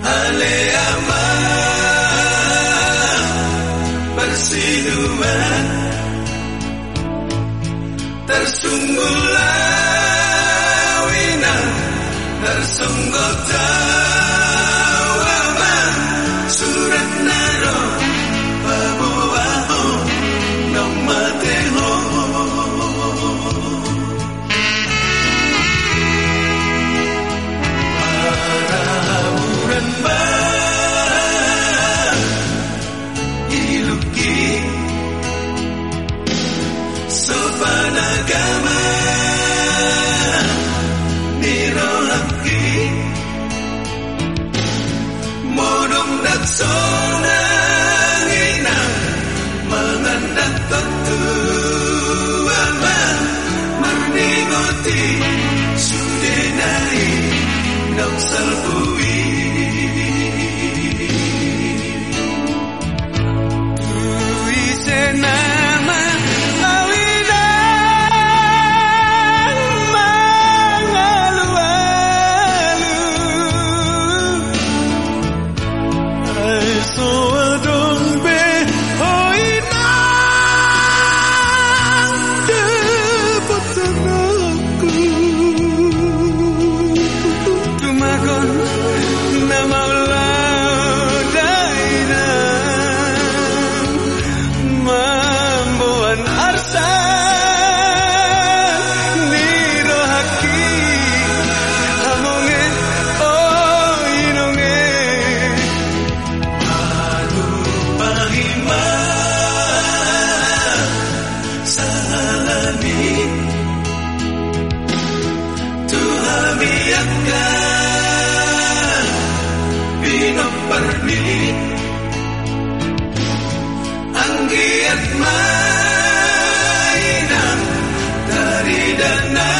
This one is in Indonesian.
Aleyama Bersiluman Tersungguhlah tonight.